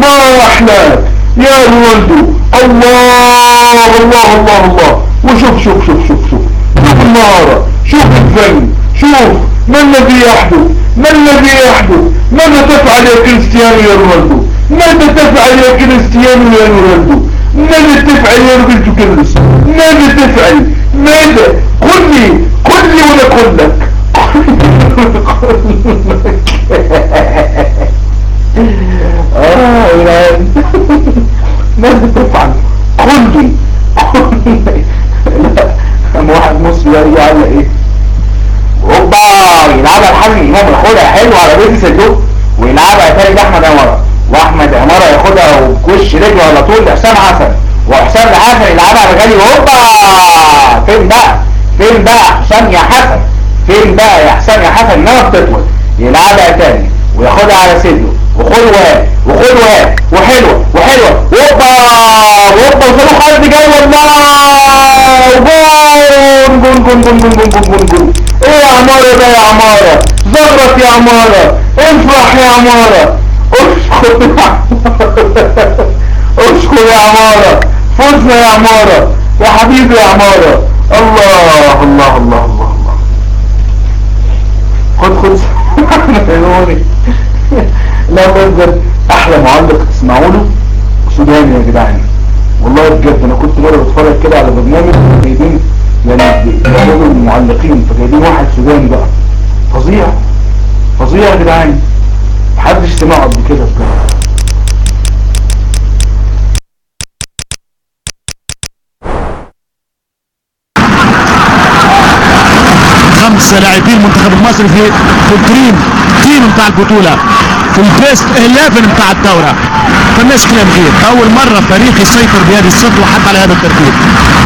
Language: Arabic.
احلاك يا رونالدو الله الله الله الله. وشوف شوف شوف شوف شوف. شوف المهارة شوف الفن. شوف ما الذي يحدث. ما الذي يحدث. ماذا تفعل يا كريستيانو يا رونالدو ماذا تفعل يا كريستيانو يا رونالدو ماذا تفعل يا روبرتو كيرلس ماذا تفعل؟ ماذا؟ قل لي. قل لي ولا قل لك. قل لي قل لي لا واحد مصري قال إيه؟ هوبا يلعبها الحازم امام ياخدها حلو على بيت صندوق ويلعبها تاني لاحمد عماره وأحمد عماره ياخدها وبوش رجله على طول لحسام حسن. وحسام حسن يلعبها لغالي هوبا فين بقى؟ فين بقى حسام يا حسن؟ فين بقى يا حسام يا حسن؟ انما بتطول. يلعبها تاني وياخدها على صدره. وخد وهات وخد وهات وحلوة وحلوة. حد جاي والله جون جون جون جون جون جون جون جون إيه يا عمارة ده يا عمارة؟ زغرت يا عمارة. افرح يا عمارة. اشكر يا عمارة. اشكر يا عمارة. فزنا يا عمارة. يا حبيبي يا عمارة. الله الله الله الله الله. خد خد. لا بجد أحلى معلق. تسمعوا له سوداني يا جدعان. المعلقين. فجايبين واحد سوداني بقى. فظيع. فظيع يا جدعان. محدش سمعه قبل كده بجد. خمسة لاعبين المنتخب المصري في في ال dream team بتاع البطولة. في ال best 11 بتاع الدورة. فالناس كلام خير أول مرة فريق يسيطر بهذه الصفة وحتى على هذا الترتيب.